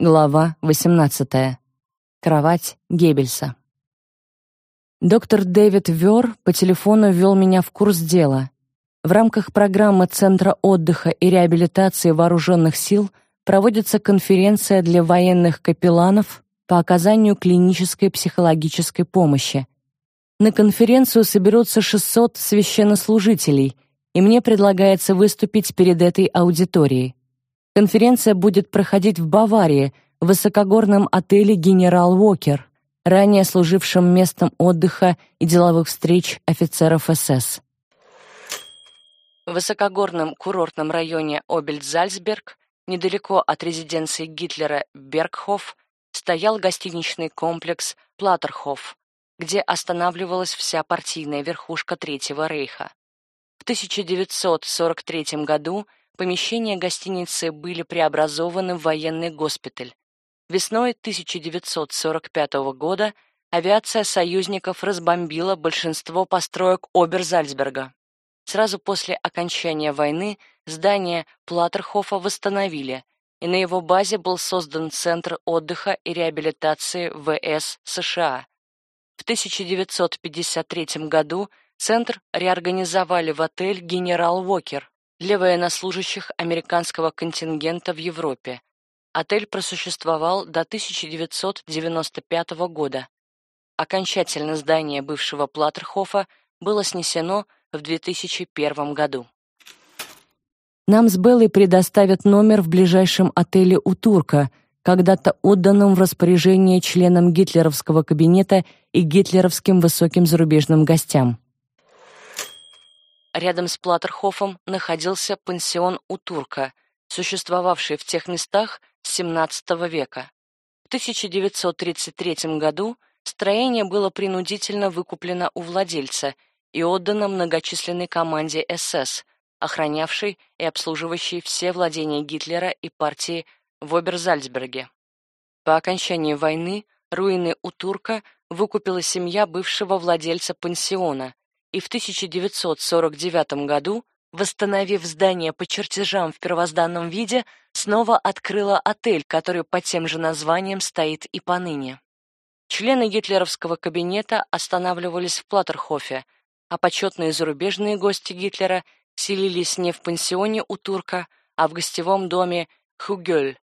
Глава 18. Кровать Геббельса. Доктор Дэвид Вёр по телефону ввел меня в курс дела. В рамках программы Центра отдыха и реабилитации вооруженных сил проводится конференция для военных капелланов по оказанию клинической психологической помощи. На конференцию соберутся 600 священнослужителей, и мне предлагается выступить перед этой аудиторией. Конференция будет проходить в Баварии, в высокогорном отеле «Генерал Уокер», ранее служившем местом отдыха и деловых встреч офицеров СС. В высокогорном курортном районе Обельзальцберг, недалеко от резиденции Гитлера Бергхоф, стоял гостиничный комплекс Платтерхоф, где останавливалась вся партийная верхушка Третьего рейха. В 1943 году помещения гостиницы были преобразованы в военный госпиталь. Весной 1945 года авиация союзников разбомбила большинство построек Оберзальцберга. Сразу после окончания войны здание Платтерхофа восстановили, и на его базе был создан Центр отдыха и реабилитации ВС США. В 1953 году центр реорганизовали в отель «Генерал Уокер», для военнослужащих американского контингента в Европе. Отель просуществовал до 1995 года. Окончательно здание бывшего Платтерхофа было снесено в 2001 году. Нам с Беллой предоставят номер в ближайшем отеле у турка, когда-то отданном в распоряжение членам гитлеровского кабинета и гитлеровским высоким зарубежным гостям. Рядом с Платтерхофом находился пансион у турка, существовавший в тех местах с XVII века. В 1933 году строение было принудительно выкуплено у владельца и отдано многочисленной команде СС, охранявшей и обслуживающей все владения Гитлера и партии в Оберзальцберге. По окончании войны руины у турка выкупила семья бывшего владельца пансиона, и в 1949 году, восстановив здание по чертежам в первозданном виде, снова открыла отель, который под тем же названием стоит и поныне. Члены гитлеровского кабинета останавливались в Платтерхофе, а почетные зарубежные гости Гитлера селились не в пансионе у турка, а в гостевом доме Хугёль.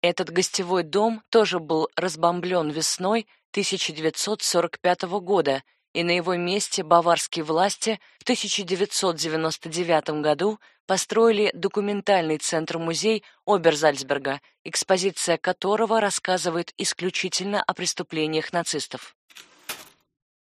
Этот гостевой дом тоже был разбомблен весной 1945 года и на его месте баварские власти в 1999 году построили документальный центр-музей Оберзальцберга, экспозиция которого рассказывает исключительно о преступлениях нацистов.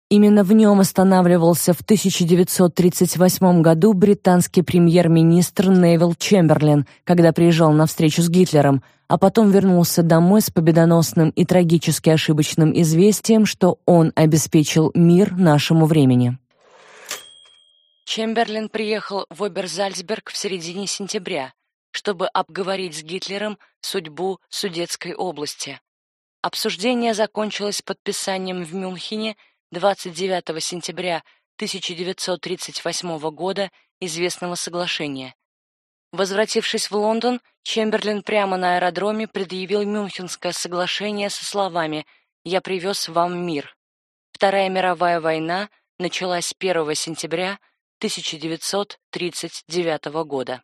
Именно в нем останавливался в 1938 году британский премьер-министр Невил Чемберлен, когда приезжал на встречу с Гитлером, а потом вернулся домой с победоносным и трагически ошибочным известием, что он обеспечил мир нашему времени. Чемберлен приехал в Оберзальцберг в середине сентября, чтобы обговорить с Гитлером судьбу Судетской области. Обсуждение закончилось подписанием в Мюнхене 29 сентября 1938 года известного соглашения. Возвратившись в Лондон, Чемберлен прямо на аэродроме предъявил Мюнхенское соглашение со словами «Я привез вам мир». Вторая мировая война началась 1 сентября 1939 года.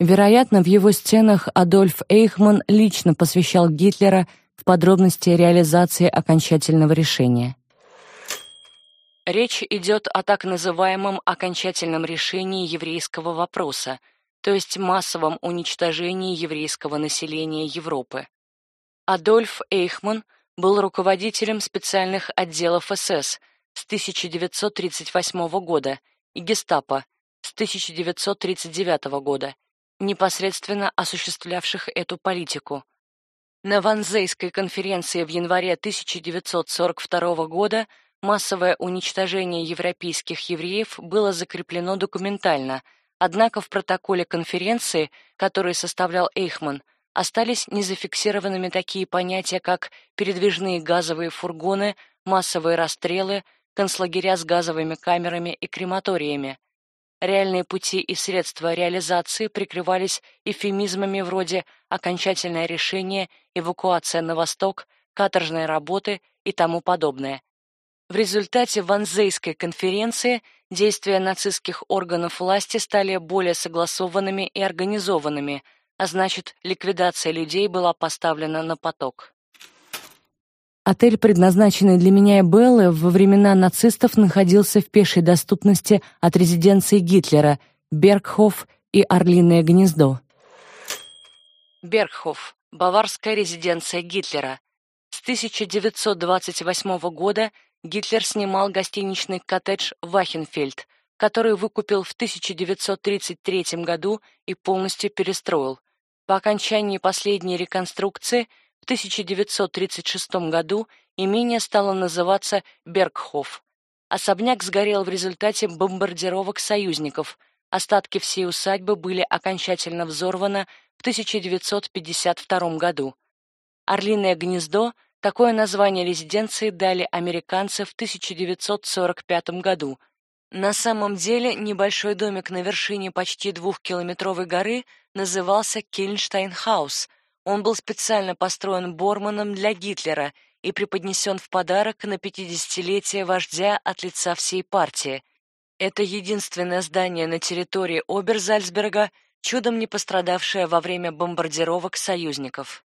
Вероятно, в его стенах Адольф Эйхман лично посвящал Гитлера в подробности реализации окончательного решения. Речь идет о так называемом окончательном решении еврейского вопроса, то есть массовом уничтожении еврейского населения Европы. Адольф Эйхман был руководителем специальных отделов СС с 1938 года и Гестапо с 1939 года, непосредственно осуществлявших эту политику. На Ванзейской конференции в январе 1942 года массовое уничтожение европейских евреев было закреплено документально, однако в протоколе конференции, который составлял Эйхман, остались незафиксированными такие понятия, как передвижные газовые фургоны, массовые расстрелы, концлагеря с газовыми камерами и крематориями. реальные пути и средства реализации прикрывались эвфемизмами вроде «окончательное решение», «эвакуация на восток», «каторжные работы» и тому подобное. В результате Ванзейской конференции действия нацистских органов власти стали более согласованными и организованными, а значит, ликвидация людей была поставлена на поток. Отель, предназначенный для меня и Беллы, во времена нацистов находился в пешей доступности от резиденции Гитлера, Бергхоф и Орлиное гнездо. Бергхоф — баварская резиденция Гитлера. С 1928 года Гитлер снимал гостиничный коттедж Вахенфельд, который выкупил в 1933 году и полностью перестроил. По окончании последней реконструкции – в 1936 году имение стало называться Бергхоф. Особняк сгорел в результате бомбардировок союзников. Остатки всей усадьбы были окончательно взорваны в 1952 году. Орлиное гнездо такое название резиденции дали американцы в 1945 году. На самом деле небольшой домик на вершине почти двухкилометровой горы назывался Кельштайнхаус, он был специально построен Борманом для Гитлера и преподнесен в подарок на 50-летие вождя от лица всей партии. Это единственное здание на территории Оберзальцберга, чудом не пострадавшее во время бомбардировок союзников.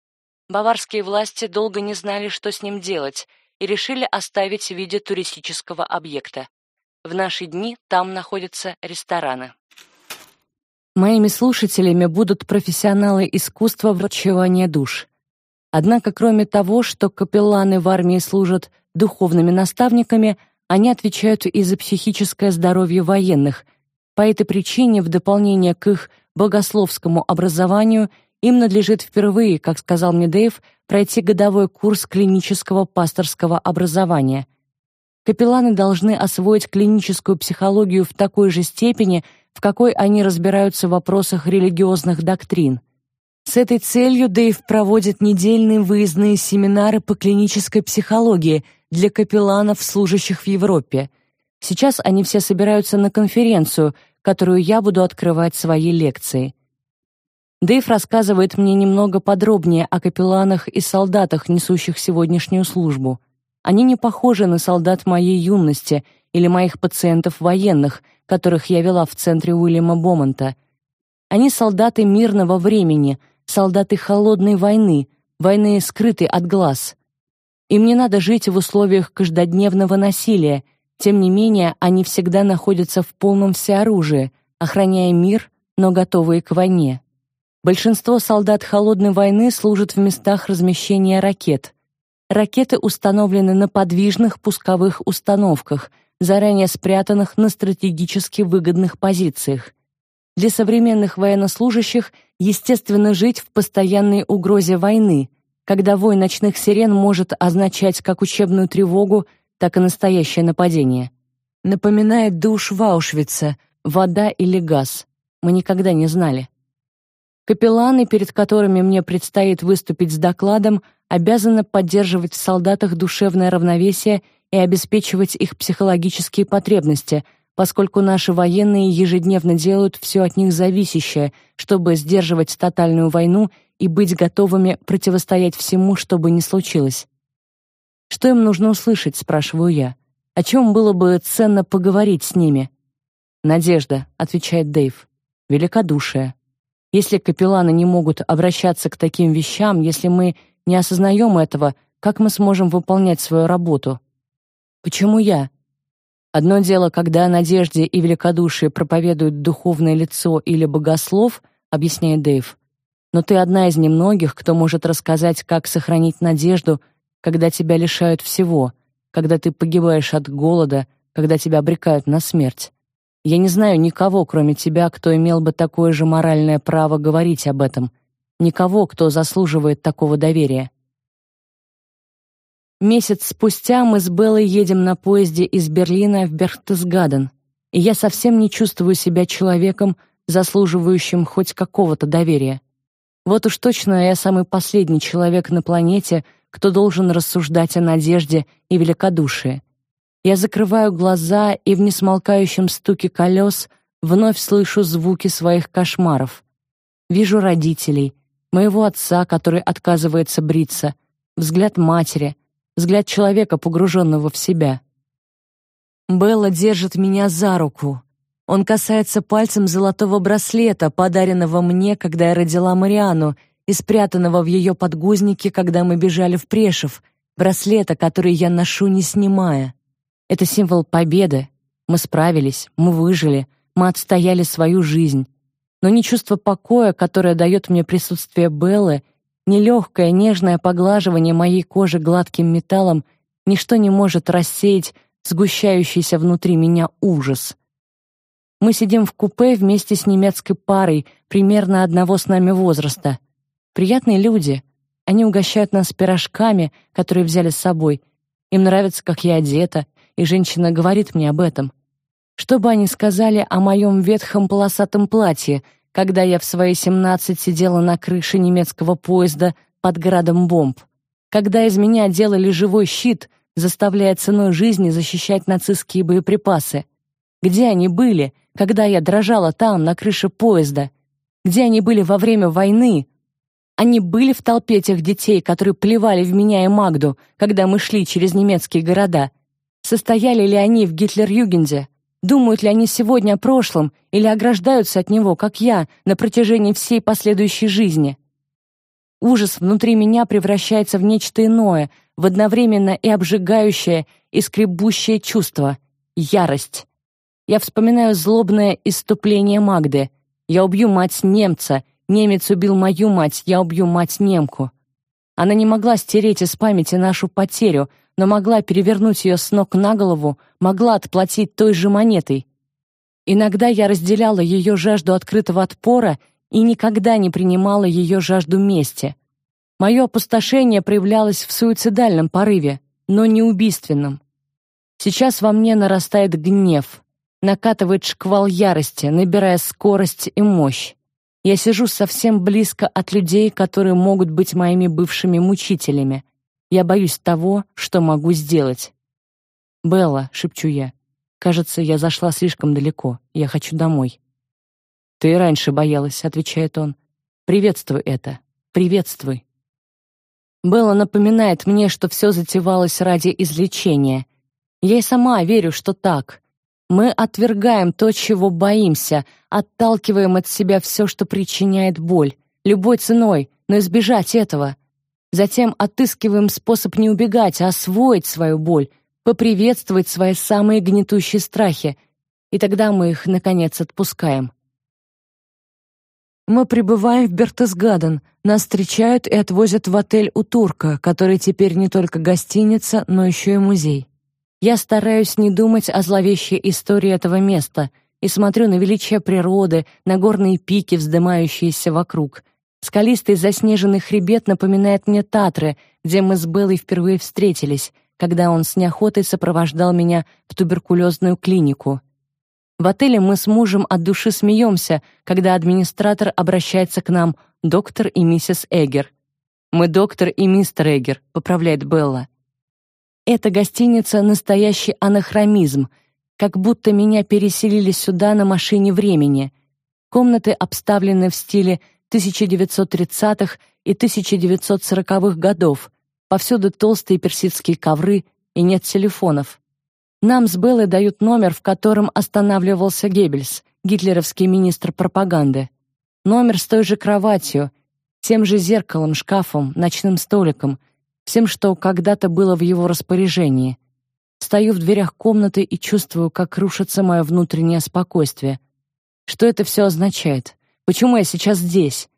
Баварские власти долго не знали, что с ним делать, и решили оставить в виде туристического объекта. В наши дни там находятся рестораны. Моими слушателями будут профессионалы искусства врачевания душ. Однако, кроме того, что капелланы в армии служат духовными наставниками, они отвечают и за психическое здоровье военных. По этой причине, в дополнение к их богословскому образованию, им надлежит впервые, как сказал мне Дэйв, пройти годовой курс клинического пасторского образования. Капелланы должны освоить клиническую психологию в такой же степени, в какой они разбираются в вопросах религиозных доктрин. С этой целью Дэйв проводит недельные выездные семинары по клинической психологии для капелланов, служащих в Европе. Сейчас они все собираются на конференцию, которую я буду открывать своей лекцией. Дэйв рассказывает мне немного подробнее о капелланах и солдатах, несущих сегодняшнюю службу. Они не похожи на солдат моей юности или моих пациентов военных, которых я вела в центре Уильяма Бомонта. Они солдаты мирного времени, солдаты холодной войны, войны скрытой от глаз. Им не надо жить в условиях каждодневного насилия, тем не менее они всегда находятся в полном всеоружии, охраняя мир, но готовые к войне. Большинство солдат холодной войны служат в местах размещения ракет. Ракеты установлены на подвижных пусковых установках, заранее спрятанных на стратегически выгодных позициях. Для современных военнослужащих естественно жить в постоянной угрозе войны, когда вой ночных сирен может означать как учебную тревогу, так и настоящее нападение. Напоминает душ в Аушвице, вода или газ. Мы никогда не знали. Капелланы, перед которыми мне предстоит выступить с докладом, обязаны поддерживать в солдатах душевное равновесие и обеспечивать их психологические потребности, поскольку наши военные ежедневно делают все от них зависящее, чтобы сдерживать тотальную войну и быть готовыми противостоять всему, что бы ни случилось. Что им нужно услышать, спрашиваю я. О чем было бы ценно поговорить с ними? Надежда, отвечает Дэйв. Великодушие. Если капелланы не могут обращаться к таким вещам, если мы не осознаем этого, как мы сможем выполнять свою работу? Почему я? Одно дело, когда надежде и великодушии проповедует духовное лицо или богослов, объясняет Дэйв. Но ты одна из немногих, кто может рассказать, как сохранить надежду, когда тебя лишают всего, когда ты погибаешь от голода, когда тебя обрекают на смерть. Я не знаю никого, кроме тебя, кто имел бы такое же моральное право говорить об этом. Никого, кто заслуживает такого доверия. Месяц спустя мы с Беллой едем на поезде из Берлина в Берхтесгаден, и я совсем не чувствую себя человеком, заслуживающим хоть какого-то доверия. Вот уж точно я самый последний человек на планете, кто должен рассуждать о надежде и великодушии. Я закрываю глаза и в несмолкающем стуке колес вновь слышу звуки своих кошмаров. Вижу родителей, моего отца, который отказывается бриться, взгляд матери, взгляд человека, погруженного в себя. Белла держит меня за руку. Он касается пальцем золотого браслета, подаренного мне, когда я родила Мариану, и спрятанного в ее подгузнике, когда мы бежали в Прешев, браслета, который я ношу, не снимая. Это символ победы. Мы справились, мы выжили, мы отстояли свою жизнь. Но ни чувство покоя, которое дает мне присутствие Беллы, ни легкое нежное поглаживание моей кожи гладким металлом, ничто не может рассеять сгущающийся внутри меня ужас. Мы сидим в купе вместе с немецкой парой, примерно одного с нами возраста. Приятные люди. Они угощают нас пирожками, которые взяли с собой. Им нравится, как я одета, и женщина говорит мне об этом. Что бы они сказали о моем ветхом полосатом платье, когда я в свои семнадцать сидела на крыше немецкого поезда под градом бомб? Когда из меня делали живой щит, заставляя ценой жизни защищать нацистские боеприпасы? Где они были, когда я дрожала там, на крыше поезда? Где они были во время войны? Они были в толпе тех детей, которые плевали в меня и Магду, когда мы шли через немецкие города. Состояли ли они в Гитлер-Югенде? Думают ли они сегодня о прошлом или ограждаются от него, как я, на протяжении всей последующей жизни? Ужас внутри меня превращается в нечто иное, в одновременно и обжигающее, и скребущее чувство — ярость. Я вспоминаю злобное иступление Магды. «Я убью мать немца», «Немец убил мою мать, я убью мать-немку». Она не могла стереть из памяти нашу потерю — но могла перевернуть ее с ног на голову, могла отплатить той же монетой. Иногда я разделяла ее жажду открытого отпора и никогда не принимала ее жажду мести. Мое опустошение проявлялось в суицидальном порыве, но не убийственном. Сейчас во мне нарастает гнев, накатывает шквал ярости, набирая скорость и мощь. Я сижу совсем близко от людей, которые могут быть моими бывшими мучителями. Я боюсь того, что могу сделать. «Белла», — шепчу я, — «кажется, я зашла слишком далеко. Я хочу домой». «Ты и раньше боялась», — отвечает он. «Приветствуй это. Приветствуй». Белла напоминает мне, что все затевалось ради излечения. Я и сама верю, что так. Мы отвергаем то, чего боимся, отталкиваем от себя все, что причиняет боль, любой ценой, но избежать этого. Затем отыскиваем способ не убегать, а освоить свою боль, поприветствовать свои самые гнетущие страхи, и тогда мы их, наконец, отпускаем. Мы прибываем в Бертесгаден, нас встречают и отвозят в отель у турка, который теперь не только гостиница, но еще и музей. Я стараюсь не думать о зловещей истории этого места и смотрю на величие природы, на горные пики, вздымающиеся вокруг, Скалистый заснеженный хребет напоминает мне Татры, где мы с Беллой впервые встретились, когда он с неохотой сопровождал меня в туберкулезную клинику. В отеле мы с мужем от души смеемся, когда администратор обращается к нам «доктор и миссис Эггер». «Мы доктор и мистер Эггер», — поправляет Белла. Эта гостиница — настоящий анахромизм, как будто меня переселили сюда на машине времени. Комнаты обставлены в стиле 1930-х и 1940-х годов. Повсюду толстые персидские ковры и нет телефонов. Нам с Беллой дают номер, в котором останавливался Геббельс, гитлеровский министр пропаганды. Номер с той же кроватью, тем же зеркалом, шкафом, ночным столиком, всем, что когда-то было в его распоряжении. Стою в дверях комнаты и чувствую, как рушится мое внутреннее спокойствие. Что это все означает? Почему я сейчас здесь?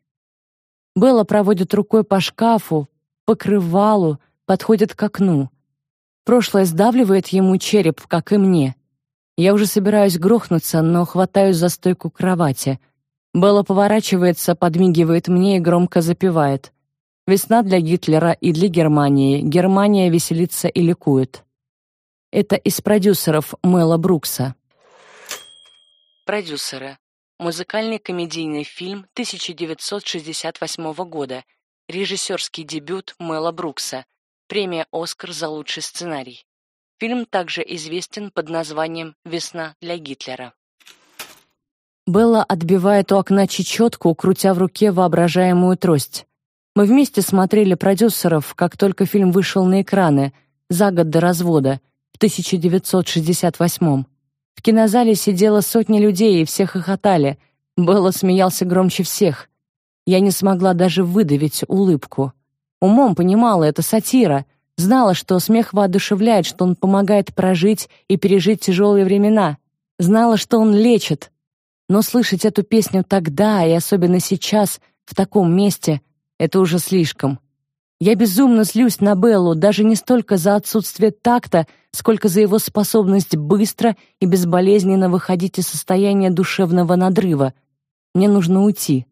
Белла проводит рукой по шкафу, покрывалу, подходит к окну. Прошлое сдавливает ему череп, как и мне. Я уже собираюсь грохнуться, но хватаюсь за стойку кровати. Белла поворачивается, подмигивает мне и громко запевает. Весна для Гитлера и для Германии. Германия веселится и ликует. Это из продюсеров Мэла Брукса. Продюсеры. Музыкальный комедийный фильм 1968 года. Режиссерский дебют Мэла Брукса. Премия «Оскар» за лучший сценарий. Фильм также известен под названием «Весна для Гитлера». Белла отбивает у окна чечетку, крутя в руке воображаемую трость. Мы вместе смотрели продюсеров, как только фильм вышел на экраны, за год до развода, в 1968 В кинозале сидело сотни людей, и все хохотали. Белла смеялся громче всех. Я не смогла даже выдавить улыбку. Умом понимала, это сатира. Знала, что смех воодушевляет, что он помогает прожить и пережить тяжелые времена. Знала, что он лечит, но слышать эту песню тогда и особенно сейчас, в таком месте, это уже слишком. Я безумно злюсь на Беллу, даже не столько за отсутствие такта, сколько за его способность быстро и безболезненно выходить из состояния душевного надрыва. Мне нужно уйти.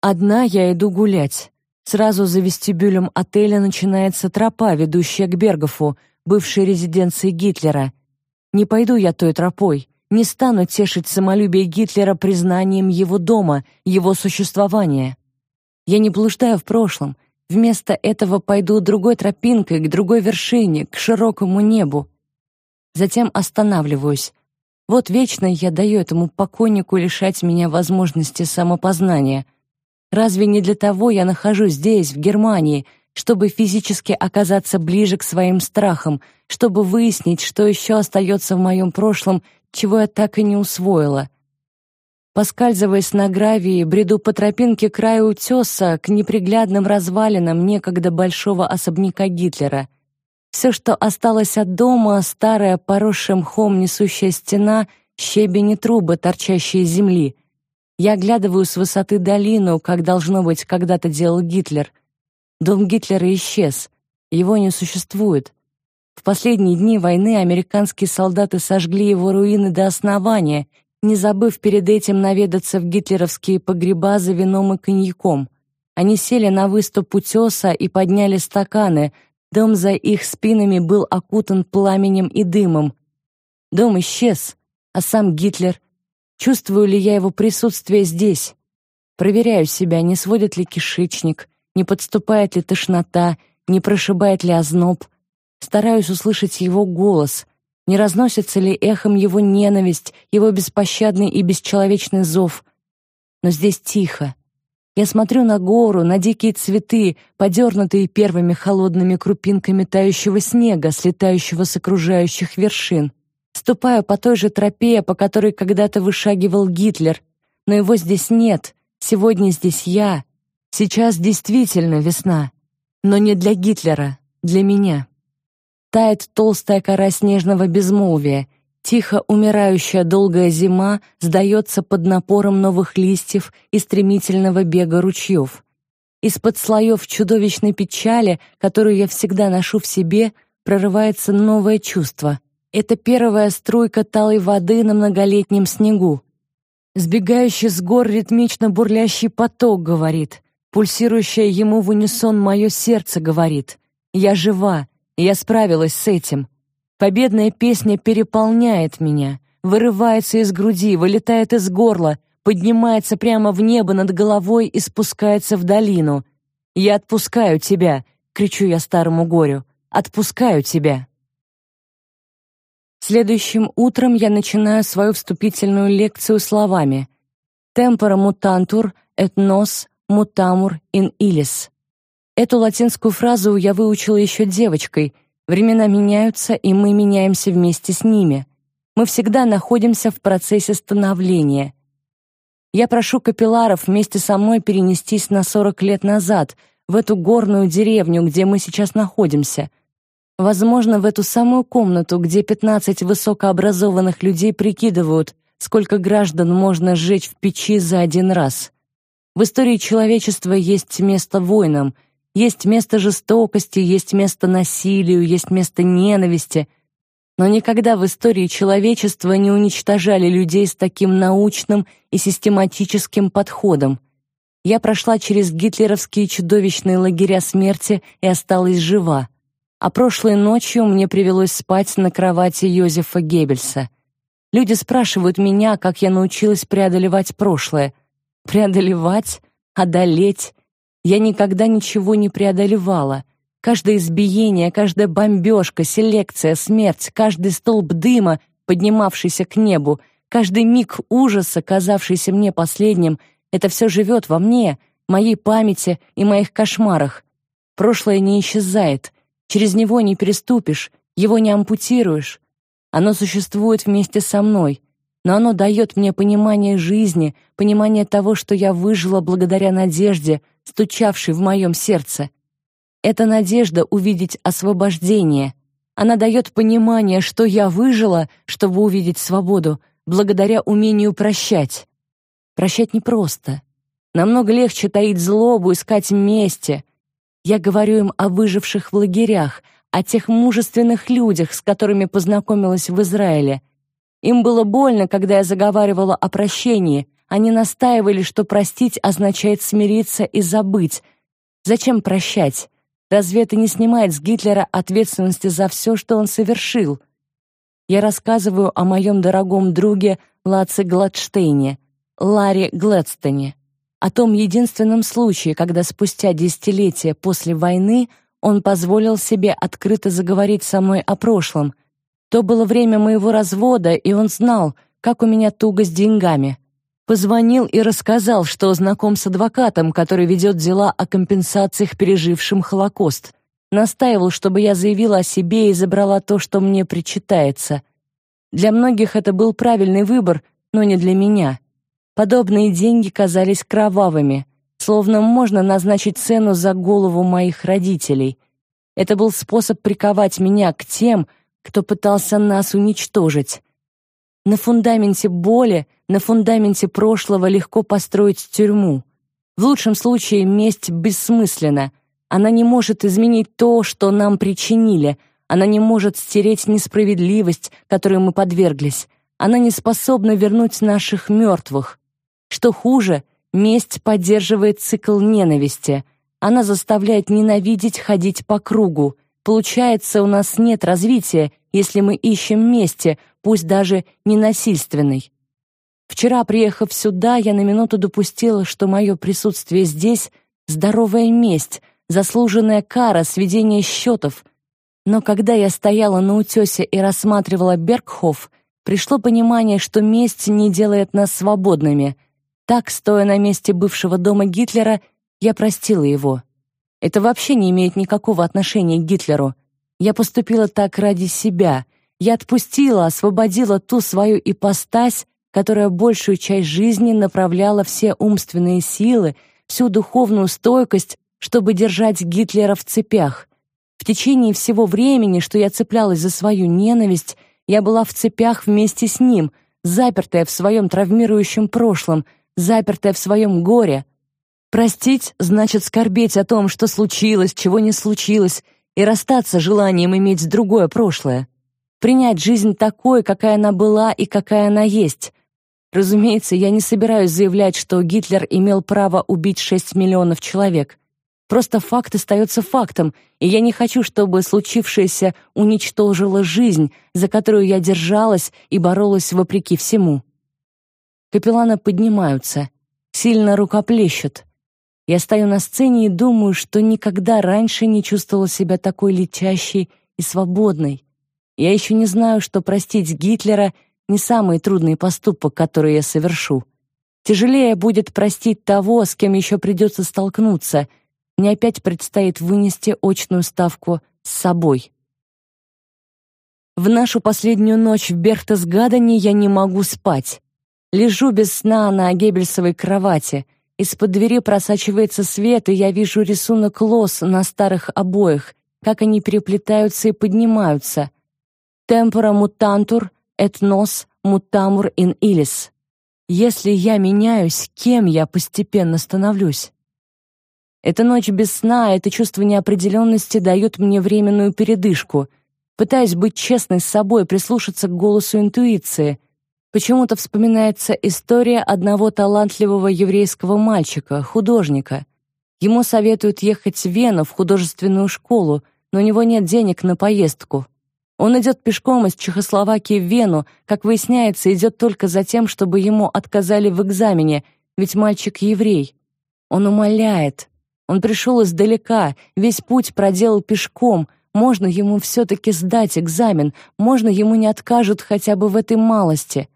Одна я иду гулять. Сразу за вестибюлем отеля начинается тропа, ведущая к Бергофу, бывшей резиденции Гитлера. Не пойду я той тропой не стану тешить самолюбие Гитлера признанием его дома, его существования. Я не блуждаю в прошлом, вместо этого пойду другой тропинкой к другой вершине, к широкому небу. Затем останавливаюсь. Вот вечно я даю этому покойнику лишать меня возможности самопознания. Разве не для того я нахожусь здесь, в Германии, чтобы физически оказаться ближе к своим страхам, чтобы выяснить, что еще остается в моем прошлом чего я так и не усвоила. Поскальзываясь на гравии, бреду по тропинке к краю утеса к неприглядным развалинам некогда большого особняка Гитлера. Все, что осталось от дома, старая поросшая мхом несущая стена, щебень и трубы, торчащие из земли. Я оглядываю с высоты долину, как должно быть когда-то делал Гитлер. Дом Гитлера исчез. Его не существует. В последние дни войны американские солдаты сожгли его руины до основания, не забыв перед этим наведаться в гитлеровские погреба за вином и коньяком. Они сели на выступ утеса и подняли стаканы. Дом за их спинами был окутан пламенем и дымом. Дом исчез, а сам Гитлер. Чувствую ли я его присутствие здесь? Проверяю себя, не сводит ли кишечник, не подступает ли тошнота, не прошибает ли озноб. Стараюсь услышать его голос. Не разносится ли эхом его ненависть, его беспощадный и бесчеловечный зов. Но здесь тихо. Я смотрю на гору, на дикие цветы, подернутые первыми холодными крупинками тающего снега, слетающего с окружающих вершин. Ступаю по той же тропе, по которой когда-то вышагивал Гитлер, но его здесь нет. Сегодня здесь я. Сейчас действительно весна, но не для Гитлера, для меня. Тает толстая кора снежного безмолвия, тихо умирающая долгая зима сдается под напором новых листьев и стремительного бега ручьев. Из-под слоев чудовищной печали, которую я всегда ношу в себе, прорывается новое чувство. Это первая струйка талой воды на многолетнем снегу. Сбегающий с гор ритмично бурлящий поток говорит, пульсирующее ему в унисон мое сердце говорит: "Я жива, я справилась с этим. Победная песня переполняет меня, вырывается из груди, вылетает из горла, поднимается прямо в небо над головой и спускается в долину. Я отпускаю тебя, кричу я старому горю. Отпускаю тебя. Следующим утром я начинаю свою вступительную лекцию словами: Tempora mutantur et nos mutamur in illis. Эту латинскую фразу я выучила еще девочкой. Времена меняются, и мы меняемся вместе с ними. Мы всегда находимся в процессе становления. Я прошу капелларов вместе со мной перенестись на 40 лет назад, в эту горную деревню, где мы сейчас находимся. Возможно, в эту самую комнату, где 15 высокообразованных людей прикидывают, сколько граждан можно сжечь в печи за один раз. В истории человечества есть место войнам, есть место жестокости, есть место насилию, есть место ненависти. Но никогда в истории человечества не уничтожали людей с таким научным и систематическим подходом. Я прошла через гитлеровские чудовищные лагеря смерти и осталась жива. А прошлой ночью мне привелось спать на кровати Йозефа Геббельса. Люди спрашивают меня, как я научилась преодолевать прошлое. Преодолевать? Одолеть? Я никогда ничего не преодолевала. Каждое избиение, каждая бомбежка, селекция, смерть, каждый столб дыма, поднимавшийся к небу, Каждый миг ужаса, казавшийся мне последним, это все живет во мне, моей памяти и моих кошмарах. Прошлое не исчезает, через него не переступишь, его не ампутируешь. Оно существует вместе со мной, но оно дает мне понимание жизни, понимание того, что я выжила благодаря надежде, стучавшей в моем сердце. Это надежда увидеть освобождение. Она дает понимание, что я выжила, чтобы увидеть свободу, благодаря умению прощать. Прощать непросто. Намного легче таить злобу, искать мести. Я говорю им о выживших в лагерях, о тех мужественных людях, с которыми познакомилась в Израиле. Им было больно, когда я заговаривала о прощении. Они настаивали, что простить означает смириться и забыть. Зачем прощать? Разве это не снимает с Гитлера ответственности за все, что он совершил? Я рассказываю о моем дорогом друге Лаце Гладштейне, Ларе Глэдстоне, о том единственном случае, когда спустя десятилетия после войны он позволил себе открыто заговорить со мной о прошлом. То было время моего развода, и он знал, как у меня туго с деньгами. Позвонил и рассказал, что знаком с адвокатом, который ведет дела о компенсациях пережившим Холокост. Настаивал, чтобы я заявила о себе и забрала то, что мне причитается. Для многих это был правильный выбор, но не для меня. Подобные деньги казались кровавыми, словно можно назначить цену за голову моих родителей. Это был способ приковать меня к тем, кто пытался нас уничтожить. На фундаменте боли, на фундаменте прошлого легко построить тюрьму. В лучшем случае месть бессмысленна. Она не может изменить то, что нам причинили. Она не может стереть несправедливость, которой мы подверглись. Она не способна вернуть наших мертвых. Что хуже, месть поддерживает цикл ненависти. Она заставляет ненавидеть ходить по кругу. Получается, у нас нет развития, если мы ищем мести, пусть даже ненасильственной. Вчера, приехав сюда, я на минуту допустила, что мое присутствие здесь — здоровая месть, заслуженная кара, сведение счетов. Но когда я стояла на утесе и рассматривала Бергхоф, пришло понимание, что месть не делает нас свободными. Так, стоя на месте бывшего дома Гитлера, я простила его. Это вообще не имеет никакого отношения к Гитлеру. Я поступила так ради себя, я отпустила, освободила ту свою ипостась, которая большую часть жизни направляла все умственные силы, всю духовную стойкость, чтобы держать Гитлера в цепях. В течение всего времени, что я цеплялась за свою ненависть, я была в цепях вместе с ним, запертая в своем травмирующем прошлом, запертая в своем горе. Простить значит скорбеть о том, что случилось, чего не случилось, и расстаться желанием иметь другое прошлое принять жизнь такой, какая она была и какая она есть. Разумеется, я не собираюсь заявлять, что Гитлер имел право убить 6 миллионов человек. Просто факт остается фактом, и я не хочу, чтобы случившееся уничтожило жизнь, за которую я держалась и боролась вопреки всему. Капелланы поднимаются, сильно рукоплещут. Я стою на сцене и думаю, что никогда раньше не чувствовала себя такой летящей и свободной. Я еще не знаю, что простить Гитлера не самый трудный поступок, который я совершу. Тяжелее будет простить того, с кем еще придется столкнуться. Мне опять предстоит вынести очную ставку с собой. В нашу последнюю ночь в Берхтесгадене я не могу спать. Лежу без сна на Геббельсовой кровати. Из-под двери просачивается свет, и я вижу рисунок лос на старых обоях, как они переплетаются и поднимаются. Темпора мутантур et nos mutamur in illis. Если я меняюсь, кем я постепенно становлюсь? Эта ночь без сна, это чувство неопределенности дает мне временную передышку. Пытаюсь быть честной с собой, прислушаться к голосу интуиции. Почему-то вспоминается история одного талантливого еврейского мальчика, художника. Ему советуют ехать в Вену в художественную школу, но у него нет денег на поездку. Он идет пешком из Чехословакии в Вену, как выясняется, идет только за тем, чтобы ему отказали в экзамене, ведь мальчик еврей. Он умоляет. Он пришел издалека, весь путь проделал пешком. Можно ему все-таки сдать экзамен, можно ему не откажут хотя бы в этой малости.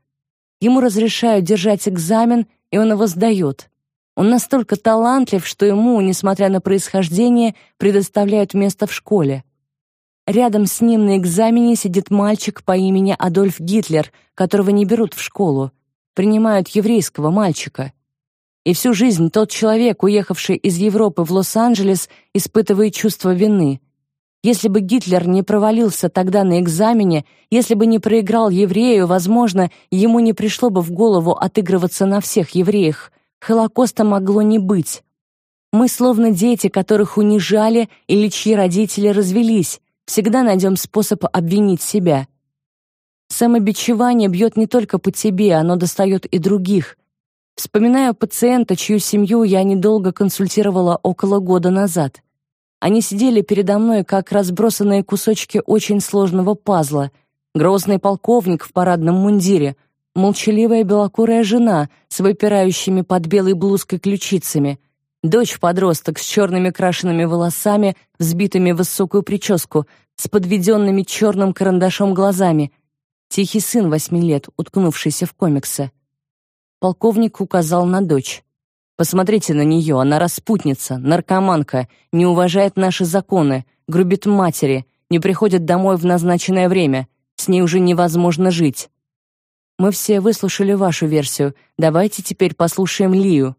Ему разрешают держать экзамен, и он его сдает. Он настолько талантлив, что ему, несмотря на происхождение, предоставляют место в школе. Рядом с ним на экзамене сидит мальчик по имени Адольф Гитлер, которого не берут в школу. Принимают еврейского мальчика. И всю жизнь тот человек, уехавший из Европы в Лос-Анджелес, испытывает чувство вины. Если бы Гитлер не провалился тогда на экзамене, если бы не проиграл еврею, возможно, ему не пришло бы в голову отыгрываться на всех евреях. Холокоста могло не быть. Мы словно дети, которых унижали или чьи родители развелись, всегда найдем способ обвинить себя. Самобичевание бьет не только по тебе, оно достает и других. Вспоминаю пациента, чью семью я недолго консультировала около года назад. Они сидели передо мной, как разбросанные кусочки очень сложного пазла. Грозный полковник в парадном мундире, молчаливая белокурая жена с выпирающими под белой блузкой ключицами, дочь-подросток с черными крашенными волосами, взбитыми в высокую прическу, с подведенными черным карандашом глазами, тихий сын восьми лет, уткнувшийся в комиксы. Полковник указал на дочь. Посмотрите на нее, она распутница, наркоманка, не уважает наши законы, грубит матери, не приходит домой в назначенное время. С ней уже невозможно жить. Мы все выслушали вашу версию. Давайте теперь послушаем Лию.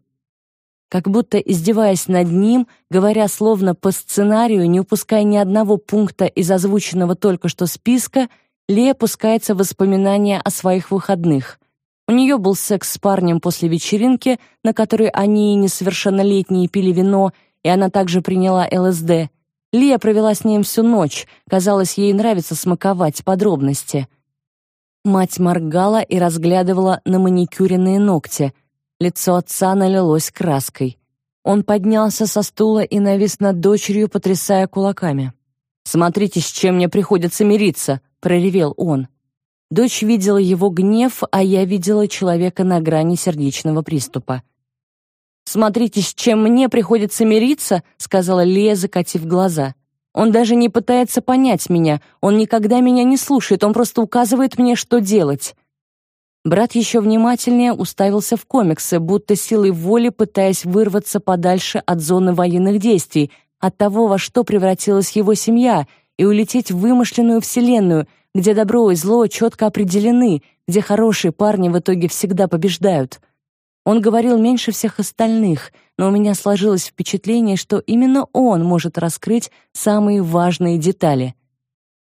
Как будто издеваясь над ним, говоря словно по сценарию, не упуская ни одного пункта из озвученного только что списка, Лия пускается в воспоминания о своих выходных. У нее был секс с парнем после вечеринки, на которой они, несовершеннолетние, пили вино, и она также приняла ЛСД. Лия провела с ним всю ночь. Казалось, ей нравится смаковать подробности. Мать моргала и разглядывала на маникюренные ногти. Лицо отца налилось краской. Он поднялся со стула и навис над дочерью, потрясая кулаками. «Смотрите, с чем мне приходится мириться!» — проревел он. Дочь видела его гнев, а я видела человека на грани сердечного приступа. «Смотрите, с чем мне приходится мириться», — сказала Лия, закатив глаза. «Он даже не пытается понять меня, он никогда меня не слушает, он просто указывает мне, что делать». Брат еще внимательнее уставился в комиксы, будто силой воли пытаясь вырваться подальше от зоны военных действий, от того, во что превратилась его семья, и улететь в вымышленную вселенную — где добро и зло четко определены, где хорошие парни в итоге всегда побеждают. Он говорил меньше всех остальных, но у меня сложилось впечатление, что именно он может раскрыть самые важные детали.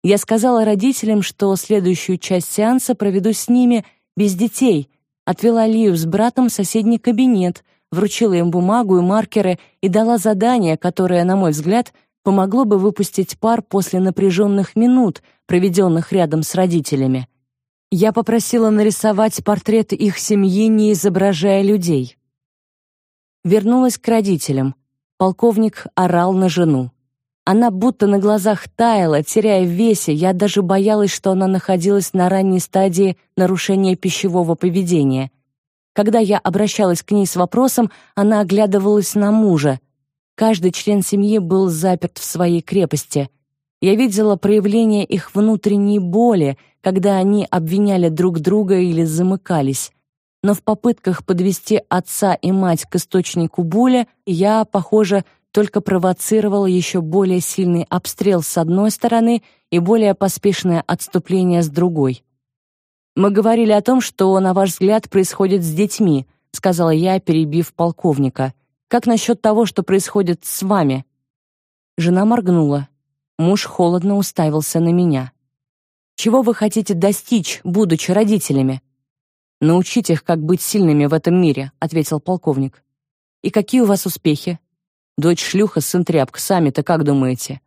Я сказала родителям, что следующую часть сеанса проведу с ними без детей, отвела Лию с братом в соседний кабинет, вручила им бумагу и маркеры и дала задание, которое, на мой взгляд, помогло бы выпустить пар после напряженных минут, проведенных рядом с родителями. Я попросила нарисовать портрет их семьи, не изображая людей. Вернулась к родителям. Полковник орал на жену. Она будто на глазах таяла, теряя в весе, я даже боялась, что она находилась на ранней стадии нарушения пищевого поведения. Когда я обращалась к ней с вопросом, она оглядывалась на мужа. Каждый член семьи был заперт в своей крепости. Я видела проявление их внутренней боли, когда они обвиняли друг друга или замыкались. Но в попытках подвести отца и мать к источнику боли я, похоже, только провоцировала еще более сильный обстрел с одной стороны и более поспешное отступление с другой. Мы говорили о том, что, на ваш взгляд, происходит с детьми, сказала я, перебив полковника. Как насчет того, что происходит с вами?» Жена моргнула. Муж холодно уставился на меня. «Чего вы хотите достичь, будучи родителями?» «Научить их, как быть сильными в этом мире», — ответил полковник. «И какие у вас успехи?» «Дочь шлюха, сын тряпка, сами-то как думаете?»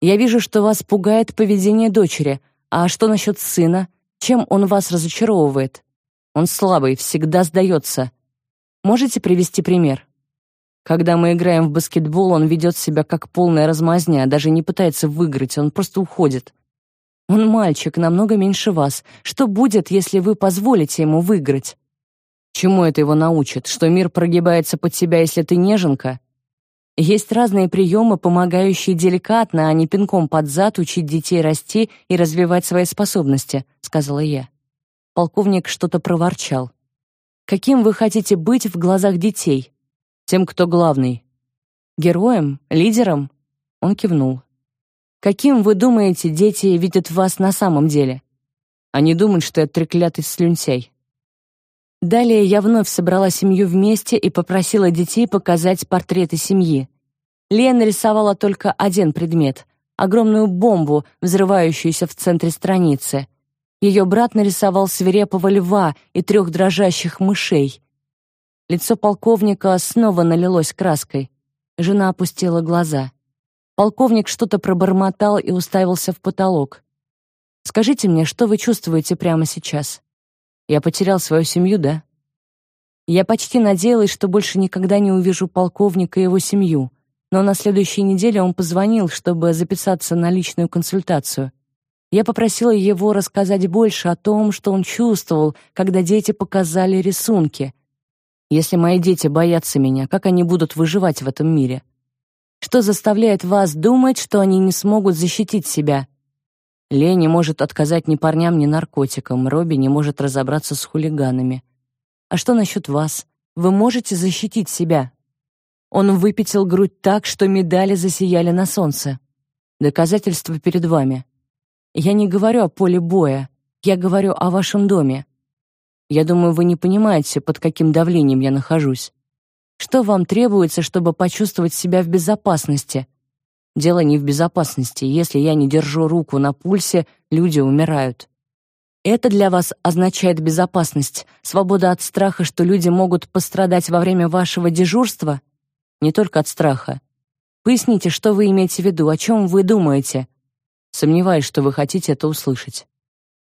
«Я вижу, что вас пугает поведение дочери. А что насчет сына? Чем он вас разочаровывает?» «Он слабый, всегда сдается. Можете привести пример?» Когда мы играем в баскетбол, он ведет себя как полная размазня, даже не пытается выиграть, он просто уходит. Он мальчик, намного меньше вас. Что будет, если вы позволите ему выиграть? Чему это его научит? Что мир прогибается под себя, если ты неженка? Есть разные приемы, помогающие деликатно, а не пинком под зад учить детей расти и развивать свои способности, сказала я. полковник что-то проворчал. Каким вы хотите быть в глазах детей? Тем, кто главный. Героем? Лидером? Он кивнул. Каким, вы думаете, дети видят вас на самом деле? Они думают, что я треклятый слюнтяй. Далее я вновь собрала семью вместе и попросила детей показать портреты семьи. Лена рисовала только один предмет — огромную бомбу, взрывающуюся в центре страницы. Ее брат нарисовал свирепого льва и трех дрожащих мышей. Лицо полковника снова налилось краской. Жена опустила глаза. Полковник что-то пробормотал и уставился в потолок. «Скажите мне, что вы чувствуете прямо сейчас? Я потерял свою семью, да?» Я почти надеялась, что больше никогда не увижу полковника и его семью, но на следующей неделе он позвонил, чтобы записаться на личную консультацию. Я попросила его рассказать больше о том, что он чувствовал, когда дети показали рисунки. Если мои дети боятся меня, как они будут выживать в этом мире? Что заставляет вас думать, что они не смогут защитить себя? Лени может отказать ни парням, ни наркотикам, Робби не может разобраться с хулиганами. А что насчет вас? Вы можете защитить себя? Он выпятил грудь так, что медали засияли на солнце. Доказательства перед вами. Я не говорю о поле боя, я говорю о вашем доме. Я думаю, вы не понимаете, под каким давлением я нахожусь. Что вам требуется, чтобы почувствовать себя в безопасности? Дело не в безопасности. Если я не держу руку на пульсе, люди умирают. Это для вас означает безопасность, свобода от страха, что люди могут пострадать во время вашего дежурства? Не только от страха. Поясните, что вы имеете в виду, о чем вы думаете. Сомневаюсь, что вы хотите это услышать.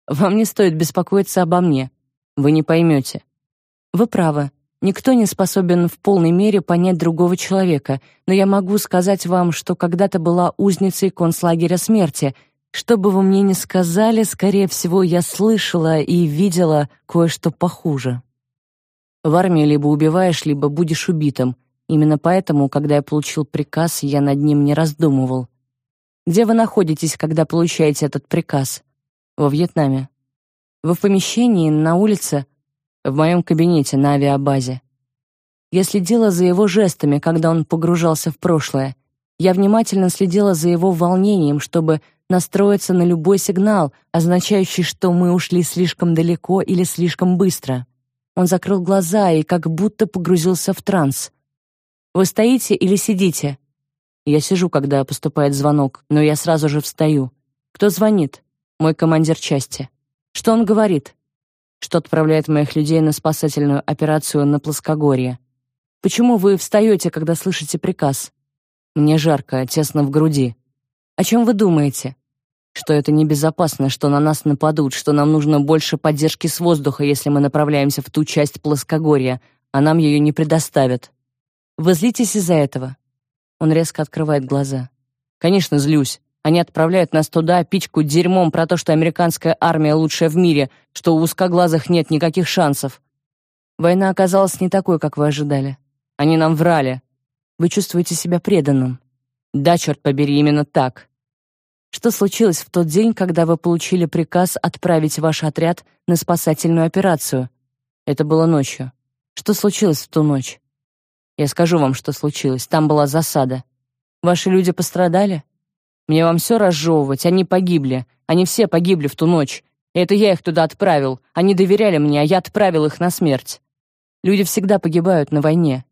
Вам не стоит беспокоиться обо мне. Вы не поймете. Вы правы. Никто не способен в полной мере понять другого человека, но я могу сказать вам, что когда-то была узницей концлагеря смерти. Что бы вы мне ни сказали, скорее всего, я слышала и видела кое-что похуже. В армии либо убиваешь, либо будешь убитым. Именно поэтому, когда я получил приказ, я над ним не раздумывал. Где вы находитесь, когда получаете этот приказ? Во Вьетнаме. Вы в помещении, на улице? в моем кабинете на авиабазе. Я следила за его жестами, когда он погружался в прошлое. Я внимательно следила за его волнением, чтобы настроиться на любой сигнал, означающий, что мы ушли слишком далеко или слишком быстро. Он закрыл глаза и как будто погрузился в транс. Вы стоите или сидите? Я сижу, когда поступает звонок, но я сразу же встаю. Кто звонит? Мой командир части. Что он говорит? что отправляет моих людей на спасательную операцию на плоскогорье. Почему вы встаете, когда слышите приказ? Мне жарко, тесно в груди. О чем вы думаете? Что это небезопасно, что на нас нападут, что нам нужно больше поддержки с воздуха, если мы направляемся в ту часть плоскогорья, а нам ее не предоставят. Вы злитесь из-за этого? Он резко открывает глаза. Конечно, злюсь. Они отправляют нас туда, пичку дерьмом про то, что американская армия лучшая в мире, что у узкоглазых нет никаких шансов. Война оказалась не такой, как вы ожидали. Они нам врали. Вы чувствуете себя преданным. Да, черт побери, именно так. Что случилось в тот день, когда вы получили приказ отправить ваш отряд на спасательную операцию? Это было ночью. Что случилось в ту ночь? Я скажу вам, что случилось. Там была засада. Ваши люди пострадали? Мне вам все разжевывать, они погибли. Они все погибли в ту ночь. Это я их туда отправил. Они доверяли мне, а я отправил их на смерть. Люди всегда погибают на войне.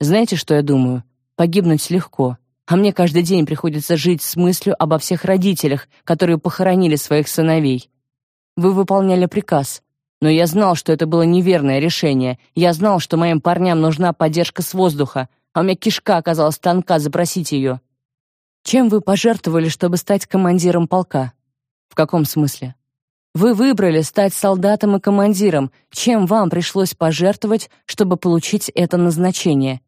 Знаете, что я думаю? Погибнуть легко. А мне каждый день приходится жить с мыслью обо всех родителях, которые похоронили своих сыновей. Вы выполняли приказ. Но я знал, что это было неверное решение. Я знал, что моим парням нужна поддержка с воздуха, а у меня кишка оказалась тонка запросить ее. Чем вы пожертвовали, чтобы стать командиром полка? В каком смысле? Вы выбрали стать солдатом и командиром. Чем вам пришлось пожертвовать, чтобы получить это назначение?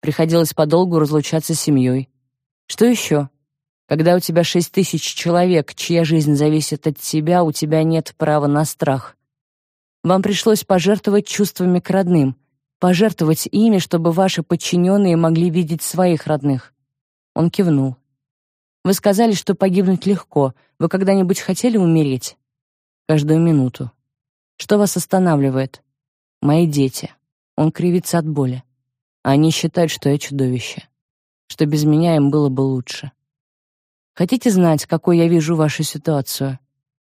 Приходилось подолгу разлучаться с семьей. Что еще? Когда у тебя шесть тысяч человек, чья жизнь зависит от тебя, у тебя нет права на страх. Вам пришлось пожертвовать чувствами к родным, пожертвовать ими, чтобы ваши подчиненные могли видеть своих родных. Он кивнул. Вы сказали, что погибнуть легко. Вы когда-нибудь хотели умереть? Каждую минуту. Что вас останавливает? Мои дети. Он кривится от боли. Они считают, что я чудовище. Что без меня им было бы лучше. Хотите знать, какой я вижу вашу ситуацию?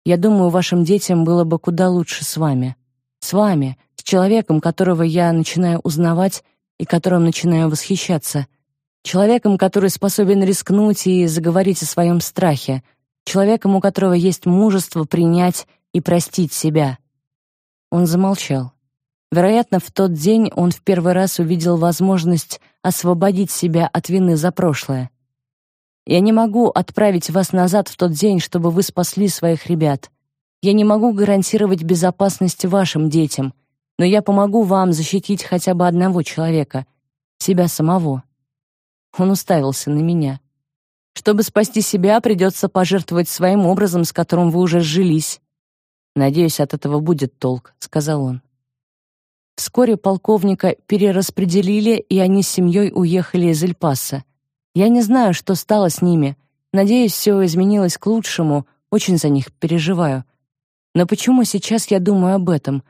Я думаю, вашим детям было бы куда лучше с вами. С вами, с человеком, которого я начинаю узнавать и которым начинаю восхищаться. Человеком, который способен рискнуть и заговорить о своем страхе. Человеком, у которого есть мужество принять и простить себя. Он замолчал. Вероятно, в тот день он в первый раз увидел возможность освободить себя от вины за прошлое. Я не могу отправить вас назад в тот день, чтобы вы спасли своих ребят. Я не могу гарантировать безопасность вашим детям, но я помогу вам защитить хотя бы одного человека, себя самого. Он уставился на меня. Чтобы спасти себя, придется пожертвовать своим образом, с которым вы уже сжились. Надеюсь, от этого будет толк, сказал он. Вскоре полковника перераспределили, и они с семьей уехали из Эль-Паса. Я не знаю, что стало с ними. Надеюсь, все изменилось к лучшему, очень за них переживаю. Но почему сейчас я думаю об этом?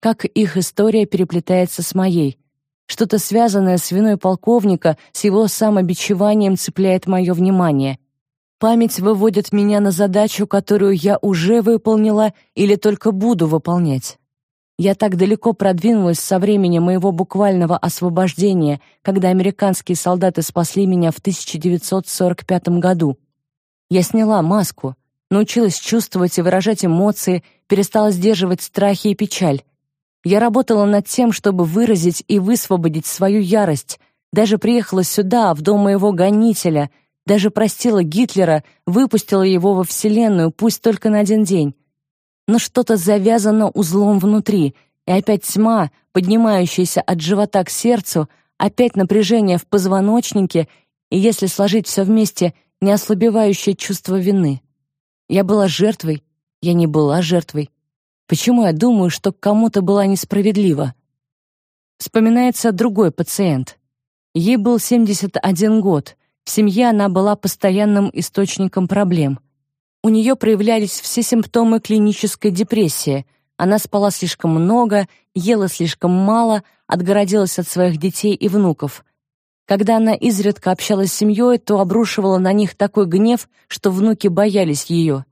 Как их история переплетается с моей? Что-то связанное с виной полковника, с его самобичеванием цепляет мое внимание. Память выводит меня на задачу, которую я уже выполнила или только буду выполнять. Я так далеко продвинулась со времени моего буквального освобождения, когда американские солдаты спасли меня в 1945 году. Я сняла маску, научилась чувствовать и выражать эмоции, перестала сдерживать страхи и печаль. Я работала над тем, чтобы выразить и высвободить свою ярость, даже приехала сюда, в дом моего гонителя, даже простила Гитлера, выпустила его во Вселенную, пусть только на один день но что-то завязано узлом внутри, и опять тьма, поднимающаяся от живота к сердцу, опять напряжение в позвоночнике, и если сложить все вместе, неослабевающее чувство вины. Я была жертвой, я не была жертвой. Почему я думаю, что кому-то была несправедлива? Вспоминается другой пациент. Ей был 71 год. В семье она была постоянным источником проблем. У нее проявлялись все симптомы клинической депрессии. Она спала слишком много, ела слишком мало, отгородилась от своих детей и внуков. Когда она изредка общалась с семьей, то обрушивала на них такой гнев, что внуки боялись ее.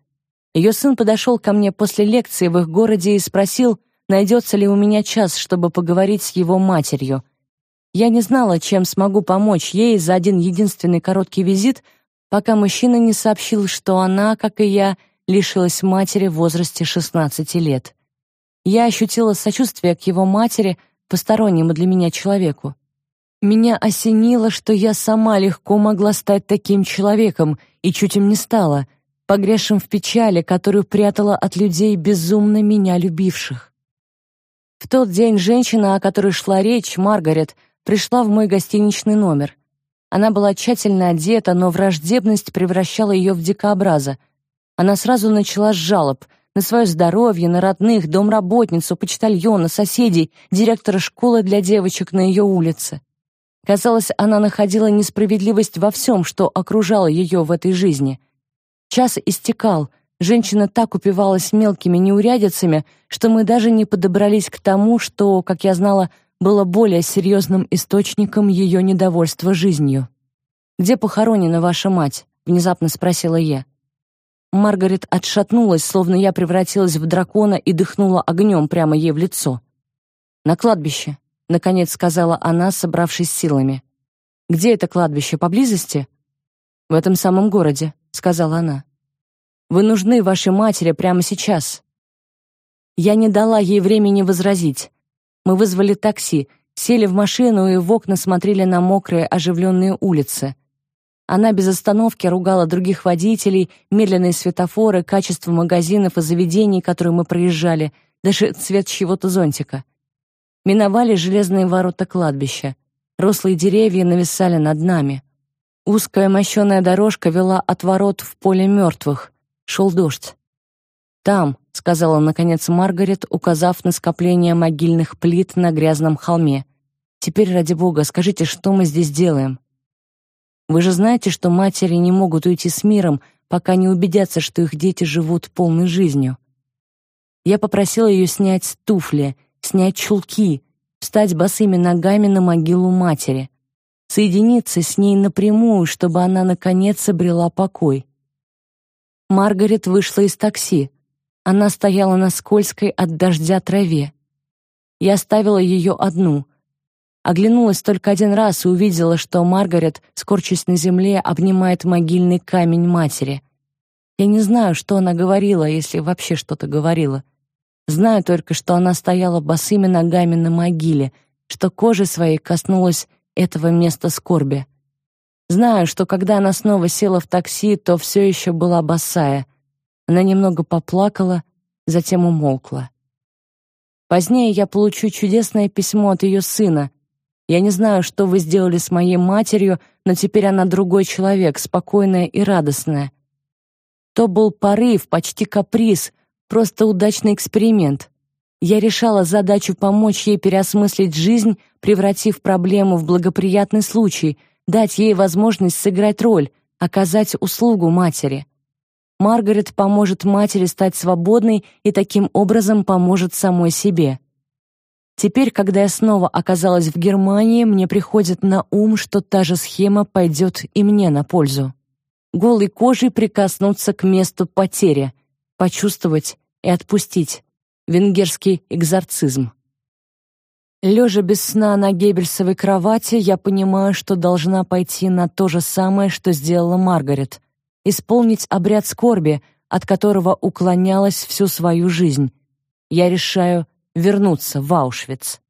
Ее сын подошел ко мне после лекции в их городе и спросил, найдется ли у меня час, чтобы поговорить с его матерью. Я не знала, чем смогу помочь ей за один единственный короткий визит — пока мужчина не сообщил, что она, как и я, лишилась матери в возрасте 16 лет. Я ощутила сочувствие к его матери, постороннему для меня человеку. Меня осенило, что я сама легко могла стать таким человеком, и чуть им не стала, погрязшим в печали, которую прятала от людей, безумно меня любивших. В тот день женщина, о которой шла речь, Маргарет, пришла в мой гостиничный номер. Она была тщательно одета, но враждебность превращала ее в дикообраза. Она сразу начала с жалоб на свое здоровье, на родных, домработницу, почтальона, соседей, директора школы для девочек на ее улице. Казалось, она находила несправедливость во всем, что окружало ее в этой жизни. Час истекал, женщина так упивалась мелкими неурядицами, что мы даже не подобрались к тому, что, как я знала, было более серьезным источником ее недовольства жизнью. «Где похоронена ваша мать?» — внезапно спросила я. Маргарет отшатнулась, словно я превратилась в дракона и дыхнула огнем прямо ей в лицо. «На кладбище», — наконец сказала она, собравшись силами. «Где это кладбище, поблизости?» «В этом самом городе», — сказала она. «Вы нужны вашей матери прямо сейчас». Я не дала ей времени возразить. Мы вызвали такси, сели в машину и в окна смотрели на мокрые оживленные улицы. Она без остановки ругала других водителей, медленные светофоры, качество магазинов и заведений, которые мы проезжали, даже цвет чьего-то зонтика. Миновали железные ворота кладбища. Рослые деревья нависали над нами. Узкая мощеная дорожка вела от ворот в поле мертвых. Шел дождь. Там, сказала наконец Маргарет, указав на скопление могильных плит на грязном холме. Теперь ради бога, скажите, что мы здесь делаем? Вы же знаете, что матери не могут уйти с миром, пока не убедятся, что их дети живут полной жизнью. Я попросила ее снять туфли, снять чулки, встать босыми ногами на могилу матери, соединиться с ней напрямую, чтобы она наконец обрела покой. Маргарет вышла из такси. Она стояла на скользкой от дождя траве. Я оставила ее одну. Оглянулась только один раз и увидела, что Маргарет, скорчась на земле, обнимает могильный камень матери. Я не знаю, что она говорила, если вообще что-то говорила. Знаю только, что она стояла босыми ногами на могиле, что кожа своей коснулась этого места скорби. Знаю, что когда она снова села в такси, то все еще была босая. Она немного поплакала, затем умолкла. Позднее я получу чудесное письмо от ее сына. Я не знаю, что вы сделали с моей матерью, но теперь она другой человек, спокойная и радостная. То был порыв, почти каприз, просто удачный эксперимент. Я решала задачу помочь ей переосмыслить жизнь, превратив проблему в благоприятный случай, дать ей возможность сыграть роль, оказать услугу матери. Маргарет поможет матери стать свободной и таким образом поможет самой себе. Теперь, когда я снова оказалась в Германии, мне приходит на ум, что та же схема пойдет и мне на пользу. Голой кожей прикоснуться к месту потери, почувствовать и отпустить. Венгерский экзорцизм. Лежа без сна на гебельсовой кровати, я понимаю, что должна пойти на то же самое, что сделала Маргарет, исполнить обряд скорби, от которого уклонялась всю свою жизнь. Я решаю вернуться в Аушвиц.